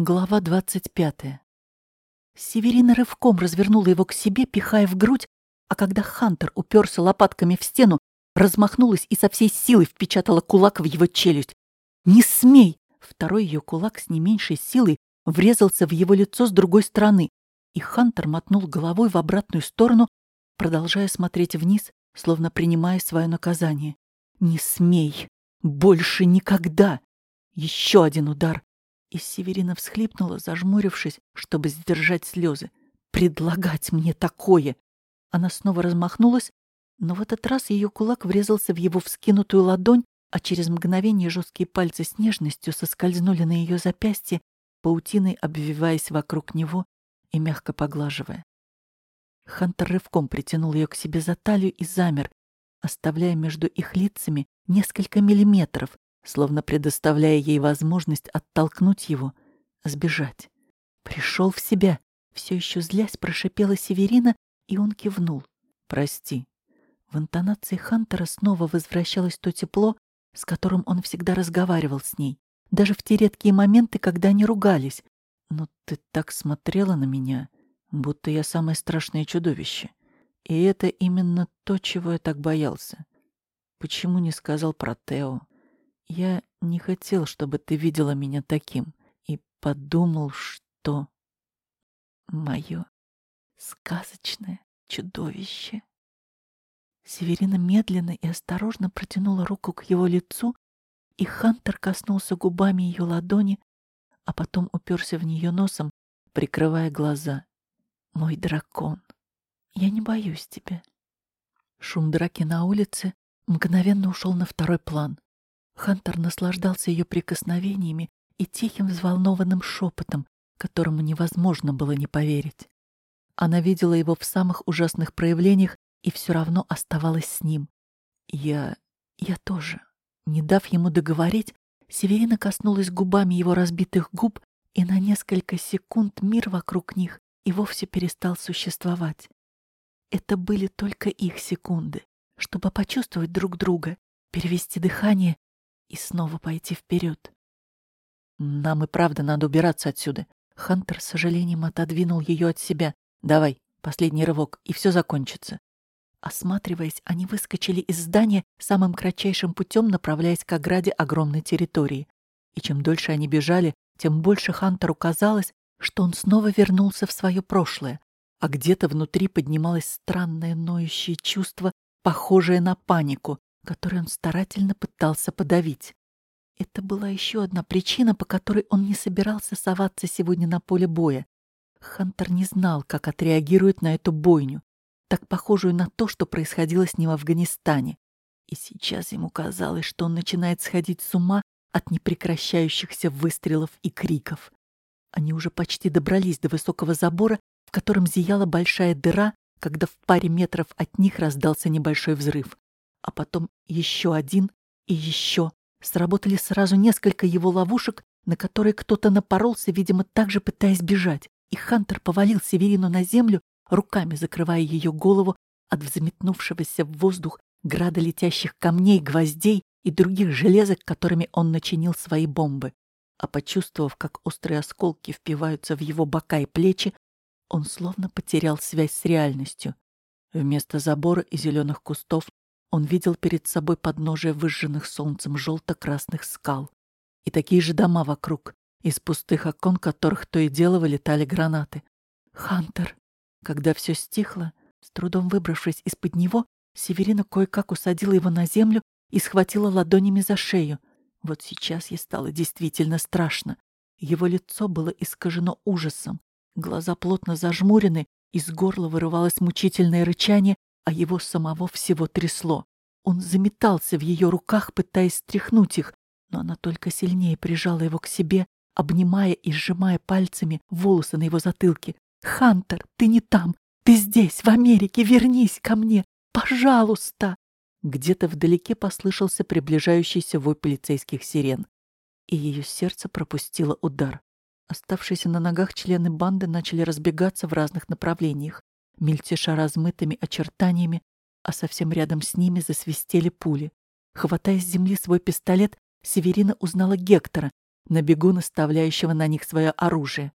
Глава двадцать пятая. Северина рывком развернула его к себе, пихая в грудь, а когда Хантер уперся лопатками в стену, размахнулась и со всей силой впечатала кулак в его челюсть. «Не смей!» Второй ее кулак с не меньшей силой врезался в его лицо с другой стороны, и Хантер мотнул головой в обратную сторону, продолжая смотреть вниз, словно принимая свое наказание. «Не смей! Больше никогда!» Еще один удар, и Северина всхлипнула, зажмурившись, чтобы сдержать слезы. «Предлагать мне такое!» Она снова размахнулась, но в этот раз ее кулак врезался в его вскинутую ладонь, а через мгновение жесткие пальцы с нежностью соскользнули на ее запястье, паутиной обвиваясь вокруг него и мягко поглаживая. Хантер рывком притянул ее к себе за талию и замер, оставляя между их лицами несколько миллиметров, словно предоставляя ей возможность оттолкнуть его, сбежать. Пришел в себя, все еще злясь, прошипела Северина, и он кивнул. «Прости». В интонации Хантера снова возвращалось то тепло, с которым он всегда разговаривал с ней, даже в те редкие моменты, когда они ругались. «Но ты так смотрела на меня, будто я самое страшное чудовище. И это именно то, чего я так боялся. Почему не сказал про Тео? Я не хотел, чтобы ты видела меня таким, и подумал, что... Мое сказочное чудовище. Северина медленно и осторожно протянула руку к его лицу, и Хантер коснулся губами ее ладони, а потом уперся в нее носом, прикрывая глаза. «Мой дракон, я не боюсь тебя». Шум драки на улице мгновенно ушел на второй план. Хантер наслаждался ее прикосновениями и тихим взволнованным шепотом, которому невозможно было не поверить. Она видела его в самых ужасных проявлениях и все равно оставалась с ним. Я... я тоже. Не дав ему договорить, Северина коснулась губами его разбитых губ, и на несколько секунд мир вокруг них и вовсе перестал существовать. Это были только их секунды, чтобы почувствовать друг друга, перевести дыхание и снова пойти вперед. Нам и правда надо убираться отсюда. Хантер с сожалением отодвинул ее от себя. Давай, последний рывок, и все закончится. Осматриваясь, они выскочили из здания самым кратчайшим путем, направляясь к ограде огромной территории. И чем дольше они бежали, тем больше Хантеру казалось, что он снова вернулся в свое прошлое, а где-то внутри поднималось странное ноющее чувство, похожее на панику, который он старательно пытался подавить. Это была еще одна причина, по которой он не собирался соваться сегодня на поле боя. Хантер не знал, как отреагирует на эту бойню, так похожую на то, что происходило с ним в Афганистане. И сейчас ему казалось, что он начинает сходить с ума от непрекращающихся выстрелов и криков. Они уже почти добрались до высокого забора, в котором зияла большая дыра, когда в паре метров от них раздался небольшой взрыв а потом еще один и еще. Сработали сразу несколько его ловушек, на которые кто-то напоролся, видимо, также пытаясь бежать. И Хантер повалил Северину на землю, руками закрывая ее голову от взметнувшегося в воздух града летящих камней, гвоздей и других железок, которыми он начинил свои бомбы. А почувствовав, как острые осколки впиваются в его бока и плечи, он словно потерял связь с реальностью. Вместо забора и зеленых кустов он видел перед собой подножие выжженных солнцем желто-красных скал и такие же дома вокруг, из пустых окон которых то и дело вылетали гранаты. «Хантер!» Когда все стихло, с трудом выбравшись из-под него, Северина кое-как усадила его на землю и схватила ладонями за шею. Вот сейчас ей стало действительно страшно. Его лицо было искажено ужасом, глаза плотно зажмурены, из горла вырывалось мучительное рычание, а его самого всего трясло. Он заметался в ее руках, пытаясь стряхнуть их, но она только сильнее прижала его к себе, обнимая и сжимая пальцами волосы на его затылке. «Хантер, ты не там! Ты здесь, в Америке! Вернись ко мне! Пожалуйста!» Где-то вдалеке послышался приближающийся вой полицейских сирен, и ее сердце пропустило удар. Оставшиеся на ногах члены банды начали разбегаться в разных направлениях мельтеша размытыми очертаниями, а совсем рядом с ними засвистели пули. Хватая с земли свой пистолет, Северина узнала Гектора, на бегу наставляющего на них свое оружие.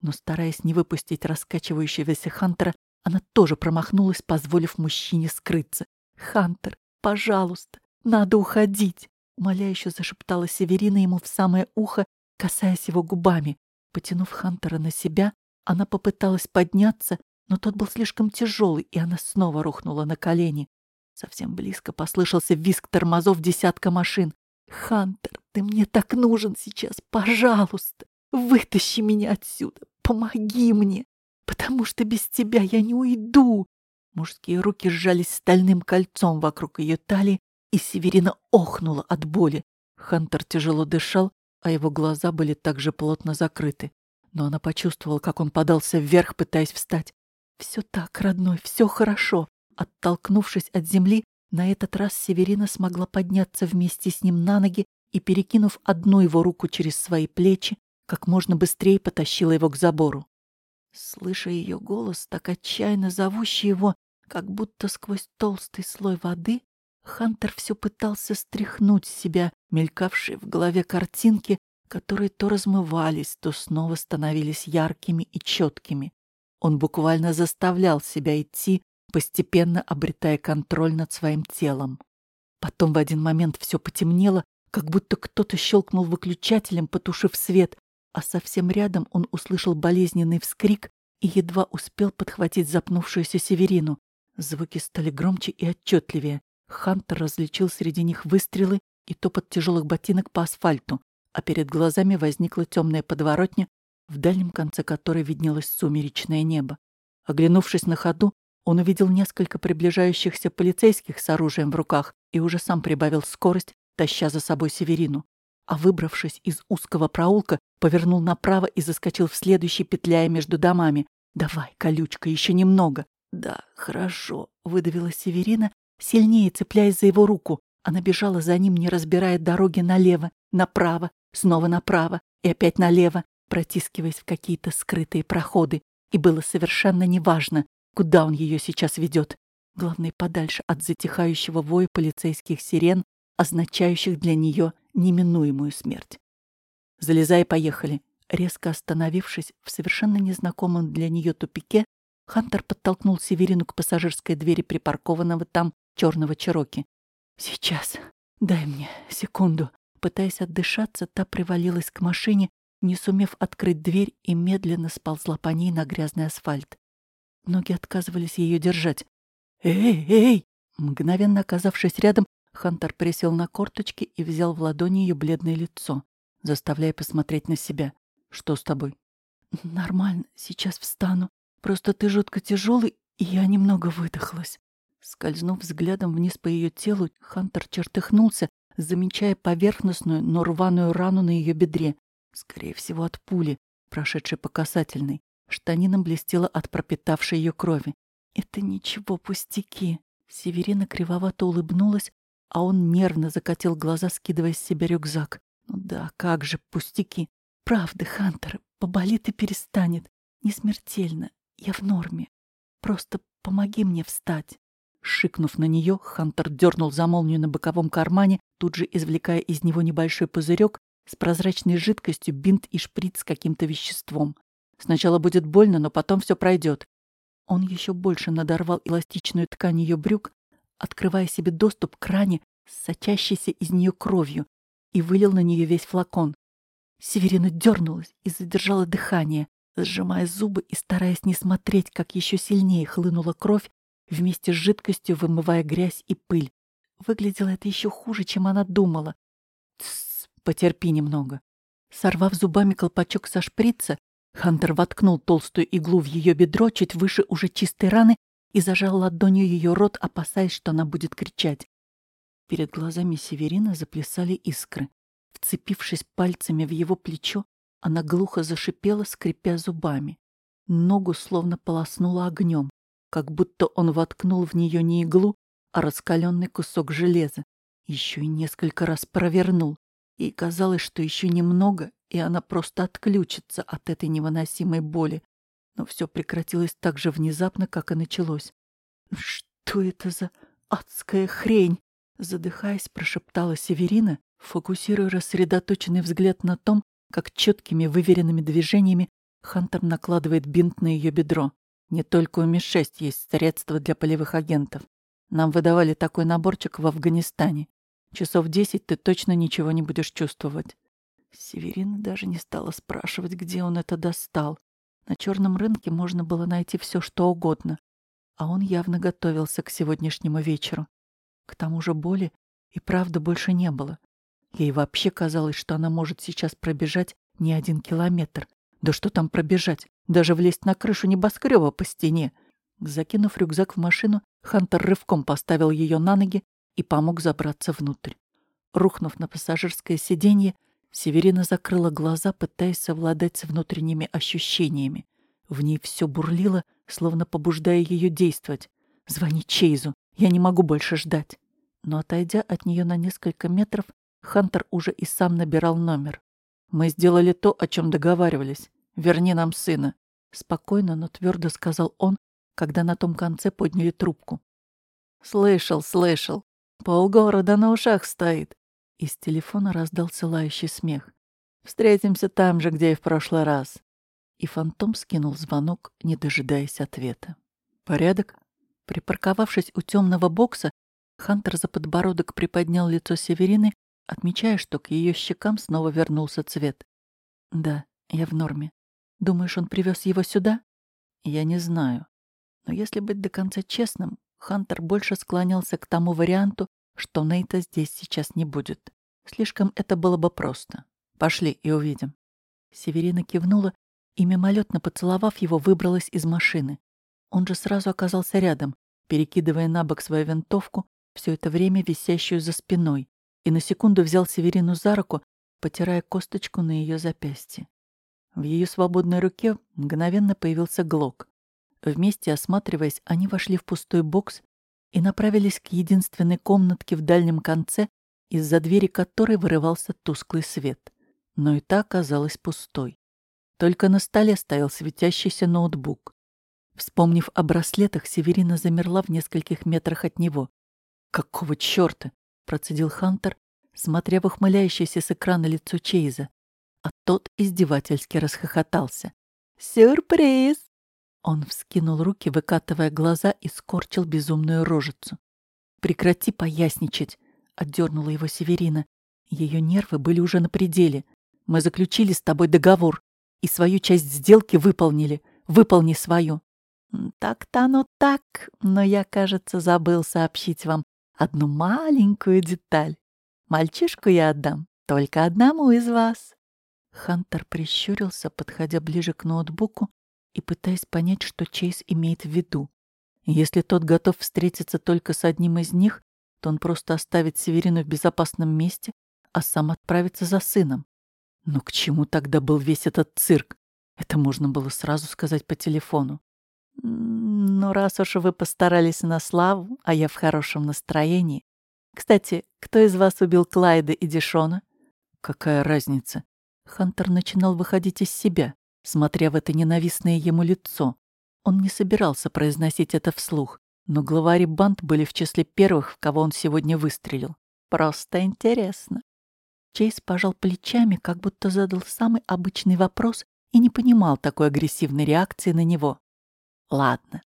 Но, стараясь не выпустить раскачивающегося Хантера, она тоже промахнулась, позволив мужчине скрыться. «Хантер, пожалуйста, надо уходить!» Умоляюще зашептала Северина ему в самое ухо, касаясь его губами. Потянув Хантера на себя, она попыталась подняться, но тот был слишком тяжелый, и она снова рухнула на колени. Совсем близко послышался визг тормозов десятка машин. «Хантер, ты мне так нужен сейчас! Пожалуйста, вытащи меня отсюда! Помоги мне! Потому что без тебя я не уйду!» Мужские руки сжались стальным кольцом вокруг ее талии, и Северина охнула от боли. Хантер тяжело дышал, а его глаза были также плотно закрыты. Но она почувствовала, как он подался вверх, пытаясь встать. «Все так, родной, все хорошо!» Оттолкнувшись от земли, на этот раз Северина смогла подняться вместе с ним на ноги и, перекинув одну его руку через свои плечи, как можно быстрее потащила его к забору. Слыша ее голос, так отчаянно зовущий его, как будто сквозь толстый слой воды, Хантер все пытался стряхнуть с себя мелькавшие в голове картинки, которые то размывались, то снова становились яркими и четкими. Он буквально заставлял себя идти, постепенно обретая контроль над своим телом. Потом в один момент все потемнело, как будто кто-то щелкнул выключателем, потушив свет, а совсем рядом он услышал болезненный вскрик и едва успел подхватить запнувшуюся Северину. Звуки стали громче и отчетливее. Хантер различил среди них выстрелы и топот тяжелых ботинок по асфальту, а перед глазами возникла темная подворотня, в дальнем конце которой виднелось сумеречное небо. Оглянувшись на ходу, он увидел несколько приближающихся полицейских с оружием в руках и уже сам прибавил скорость, таща за собой Северину. А выбравшись из узкого проулка, повернул направо и заскочил в следующий, петляя между домами. «Давай, колючка, еще немного». «Да, хорошо», — выдавила Северина, сильнее цепляясь за его руку. Она бежала за ним, не разбирая дороги налево, направо, снова направо и опять налево, протискиваясь в какие-то скрытые проходы. И было совершенно неважно, куда он ее сейчас ведет. Главное, подальше от затихающего воя полицейских сирен, означающих для нее неминуемую смерть. Залезай поехали. Резко остановившись в совершенно незнакомом для нее тупике, Хантер подтолкнул Северину к пассажирской двери припаркованного там черного Чероки. «Сейчас. Дай мне секунду». Пытаясь отдышаться, та привалилась к машине, не сумев открыть дверь, и медленно сползла по ней на грязный асфальт. Ноги отказывались ее держать. «Эй, эй!» Мгновенно оказавшись рядом, Хантер присел на корточки и взял в ладони ее бледное лицо, заставляя посмотреть на себя. «Что с тобой?» «Нормально, сейчас встану. Просто ты жутко тяжелый, и я немного выдохлась». Скользнув взглядом вниз по ее телу, Хантер чертыхнулся, замечая поверхностную, но рваную рану на ее бедре. Скорее всего, от пули, прошедшей по касательной. Штанином блестела от пропитавшей ее крови. «Это ничего, пустяки!» Северина кривовато улыбнулась, а он нервно закатил глаза, скидывая с себя рюкзак. «Ну да, как же, пустяки! Правда, Хантер, поболит и перестанет. Не смертельно. Я в норме. Просто помоги мне встать». Шикнув на нее, Хантер дернул за молнию на боковом кармане, тут же извлекая из него небольшой пузырек с прозрачной жидкостью, бинт и шприц с каким-то веществом. Сначала будет больно, но потом все пройдет. Он еще больше надорвал эластичную ткань ее брюк, открывая себе доступ к ране, сочащейся из нее кровью, и вылил на нее весь флакон. Северина дернулась и задержала дыхание, сжимая зубы и стараясь не смотреть, как еще сильнее хлынула кровь, вместе с жидкостью вымывая грязь и пыль. Выглядело это еще хуже, чем она думала. Тссс, потерпи немного. Сорвав зубами колпачок со шприца, Хантер воткнул толстую иглу в ее бедро чуть выше уже чистой раны и зажал ладонью ее рот, опасаясь, что она будет кричать. Перед глазами Северина заплясали искры. Вцепившись пальцами в его плечо, она глухо зашипела, скрипя зубами. Ногу словно полоснула огнем как будто он воткнул в нее не иглу, а раскаленный кусок железа. Еще и несколько раз провернул. И казалось, что еще немного, и она просто отключится от этой невыносимой боли. Но все прекратилось так же внезапно, как и началось. «Что это за адская хрень?» Задыхаясь, прошептала Северина, фокусируя рассредоточенный взгляд на том, как четкими выверенными движениями Хантер накладывает бинт на ее бедро. Не только у МИ-6 есть средства для полевых агентов. Нам выдавали такой наборчик в Афганистане. Часов десять ты точно ничего не будешь чувствовать. Северина даже не стала спрашивать, где он это достал. На черном рынке можно было найти все, что угодно. А он явно готовился к сегодняшнему вечеру. К тому же боли и правда больше не было. Ей вообще казалось, что она может сейчас пробежать не один километр. Да что там пробежать? Даже влезть на крышу небоскреба по стене. Закинув рюкзак в машину, Хантер рывком поставил ее на ноги и помог забраться внутрь. Рухнув на пассажирское сиденье, Северина закрыла глаза, пытаясь совладать с внутренними ощущениями. В ней все бурлило, словно побуждая ее действовать. «Звони Чейзу, я не могу больше ждать». Но, отойдя от нее на несколько метров, Хантер уже и сам набирал номер. «Мы сделали то, о чем договаривались. Верни нам сына», — спокойно, но твердо сказал он, когда на том конце подняли трубку. «Слышал, слышал. Полгорода на ушах стоит». Из телефона раздался лающий смех. «Встретимся там же, где и в прошлый раз». И фантом скинул звонок, не дожидаясь ответа. «Порядок?» Припарковавшись у темного бокса, Хантер за подбородок приподнял лицо Северины, отмечая, что к ее щекам снова вернулся цвет. «Да, я в норме. Думаешь, он привез его сюда?» «Я не знаю. Но если быть до конца честным, Хантер больше склонялся к тому варианту, что Нейта здесь сейчас не будет. Слишком это было бы просто. Пошли и увидим. Северина кивнула и, мимолетно поцеловав его, выбралась из машины. Он же сразу оказался рядом, перекидывая на бок свою винтовку, все это время висящую за спиной, и на секунду взял Северину за руку, потирая косточку на ее запястье. В ее свободной руке мгновенно появился глок. Вместе осматриваясь, они вошли в пустой бокс и направились к единственной комнатке в дальнем конце, из-за двери которой вырывался тусклый свет. Но и та оказалась пустой. Только на столе стоял светящийся ноутбук. Вспомнив о браслетах, Северина замерла в нескольких метрах от него. «Какого чёрта?» — процедил Хантер, смотря в ухмыляющееся с экрана лицо Чейза. А тот издевательски расхохотался. «Сюрприз!» Он вскинул руки, выкатывая глаза, и скорчил безумную рожицу. «Прекрати поясничать!» — отдернула его Северина. Ее нервы были уже на пределе. «Мы заключили с тобой договор, и свою часть сделки выполнили. Выполни свою». «Так-то оно так, но я, кажется, забыл сообщить вам одну маленькую деталь. Мальчишку я отдам только одному из вас». Хантер прищурился, подходя ближе к ноутбуку и пытаясь понять, что Чейз имеет в виду. Если тот готов встретиться только с одним из них, то он просто оставит Северину в безопасном месте, а сам отправится за сыном. Но к чему тогда был весь этот цирк? Это можно было сразу сказать по телефону. «Ну, раз уж вы постарались на славу, а я в хорошем настроении. Кстати, кто из вас убил Клайда и Дишона?» «Какая разница?» Хантер начинал выходить из себя смотря в это ненавистное ему лицо. Он не собирался произносить это вслух, но главари банд были в числе первых, в кого он сегодня выстрелил. Просто интересно. Чейз пожал плечами, как будто задал самый обычный вопрос и не понимал такой агрессивной реакции на него. Ладно.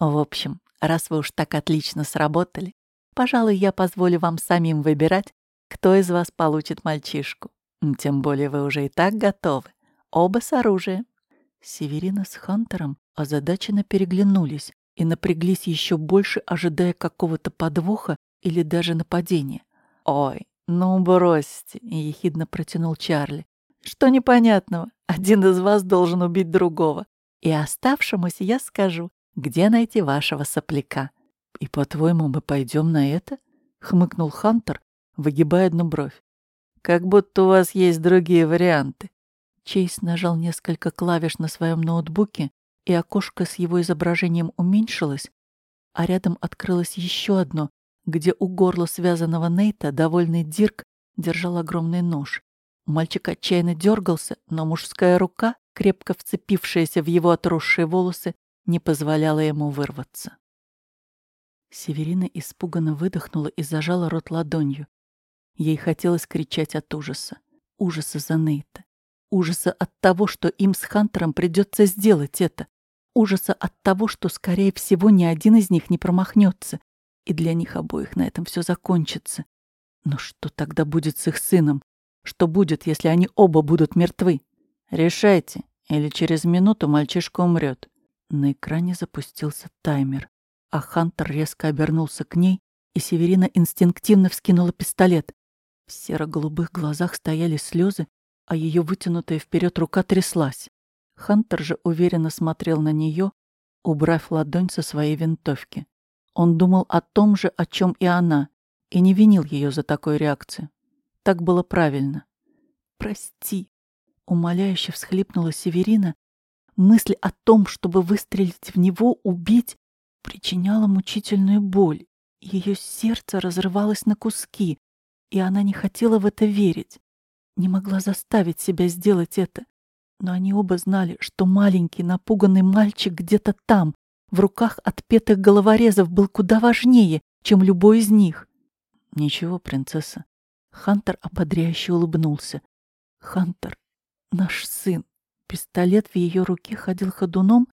В общем, раз вы уж так отлично сработали, пожалуй, я позволю вам самим выбирать, кто из вас получит мальчишку. Тем более вы уже и так готовы. Оба с оружием. Северина с Хантером озадаченно переглянулись и напряглись еще больше, ожидая какого-то подвоха или даже нападения. «Ой, ну бросьте!» — ехидно протянул Чарли. «Что непонятного? Один из вас должен убить другого. И оставшемуся я скажу, где найти вашего сопляка». «И, по-твоему, мы пойдем на это?» — хмыкнул Хантер, выгибая одну бровь. «Как будто у вас есть другие варианты. Чейз нажал несколько клавиш на своем ноутбуке, и окошко с его изображением уменьшилось, а рядом открылось еще одно, где у горла связанного Нейта довольный Дирк держал огромный нож. Мальчик отчаянно дергался, но мужская рука, крепко вцепившаяся в его отросшие волосы, не позволяла ему вырваться. Северина испуганно выдохнула и зажала рот ладонью. Ей хотелось кричать от ужаса. Ужаса за Нейта Ужаса от того, что им с Хантером придется сделать это. Ужаса от того, что, скорее всего, ни один из них не промахнется, и для них обоих на этом все закончится. Но что тогда будет с их сыном? Что будет, если они оба будут мертвы? Решайте, или через минуту мальчишка умрет. На экране запустился таймер, а Хантер резко обернулся к ней, и Северина инстинктивно вскинула пистолет. В серо-голубых глазах стояли слезы, а ее вытянутая вперед рука тряслась. Хантер же уверенно смотрел на нее, убрав ладонь со своей винтовки. Он думал о том же, о чем и она, и не винил ее за такую реакцию. Так было правильно. «Прости», — умоляюще всхлипнула Северина. Мысль о том, чтобы выстрелить в него, убить, причиняла мучительную боль. Ее сердце разрывалось на куски, и она не хотела в это верить. Не могла заставить себя сделать это. Но они оба знали, что маленький напуганный мальчик где-то там, в руках отпетых головорезов, был куда важнее, чем любой из них. «Ничего, принцесса». Хантер ободряюще улыбнулся. «Хантер, наш сын». Пистолет в ее руке ходил ходуном,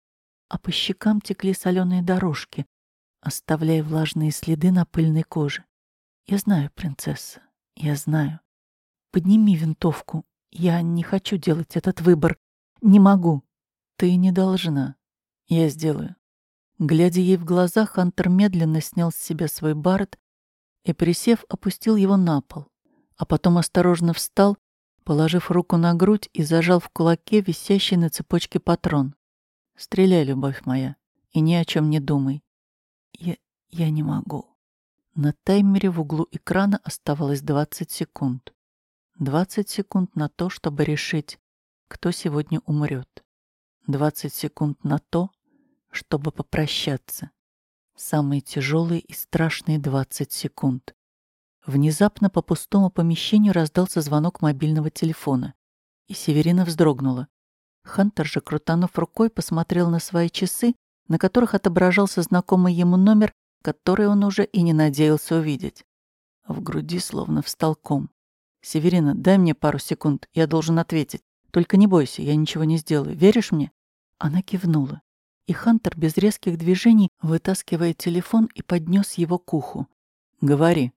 а по щекам текли соленые дорожки, оставляя влажные следы на пыльной коже. «Я знаю, принцесса, я знаю. Подними винтовку. Я не хочу делать этот выбор. Не могу. Ты не должна. Я сделаю». Глядя ей в глаза, Хантер медленно снял с себя свой барет и, присев, опустил его на пол, а потом осторожно встал, положив руку на грудь и зажал в кулаке висящий на цепочке патрон. «Стреляй, любовь моя, и ни о чем не думай». «Я... я не могу». На таймере в углу экрана оставалось 20 секунд. 20 секунд на то, чтобы решить, кто сегодня умрет. 20 секунд на то, чтобы попрощаться. Самые тяжелые и страшные 20 секунд. Внезапно по пустому помещению раздался звонок мобильного телефона, и Северина вздрогнула. Хантер же, крутанув рукой, посмотрел на свои часы, на которых отображался знакомый ему номер, который он уже и не надеялся увидеть. В груди словно встал ком. «Северина, дай мне пару секунд, я должен ответить. Только не бойся, я ничего не сделаю. Веришь мне?» Она кивнула и Хантер без резких движений вытаскивает телефон и поднес его к уху. «Говори».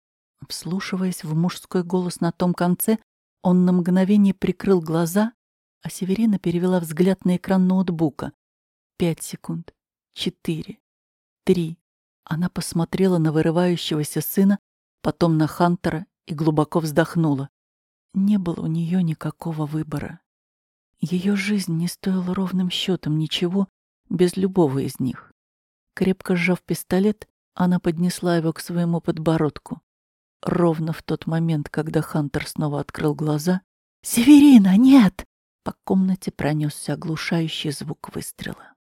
Вслушиваясь в мужской голос на том конце, он на мгновение прикрыл глаза, а Северина перевела взгляд на экран ноутбука. Пять секунд. Четыре. Три. Она посмотрела на вырывающегося сына, потом на Хантера и глубоко вздохнула. Не было у нее никакого выбора. Ее жизнь не стоила ровным счетом ничего, без любого из них. Крепко сжав пистолет, она поднесла его к своему подбородку. Ровно в тот момент, когда Хантер снова открыл глаза, «Северина, нет!» По комнате пронесся оглушающий звук выстрела.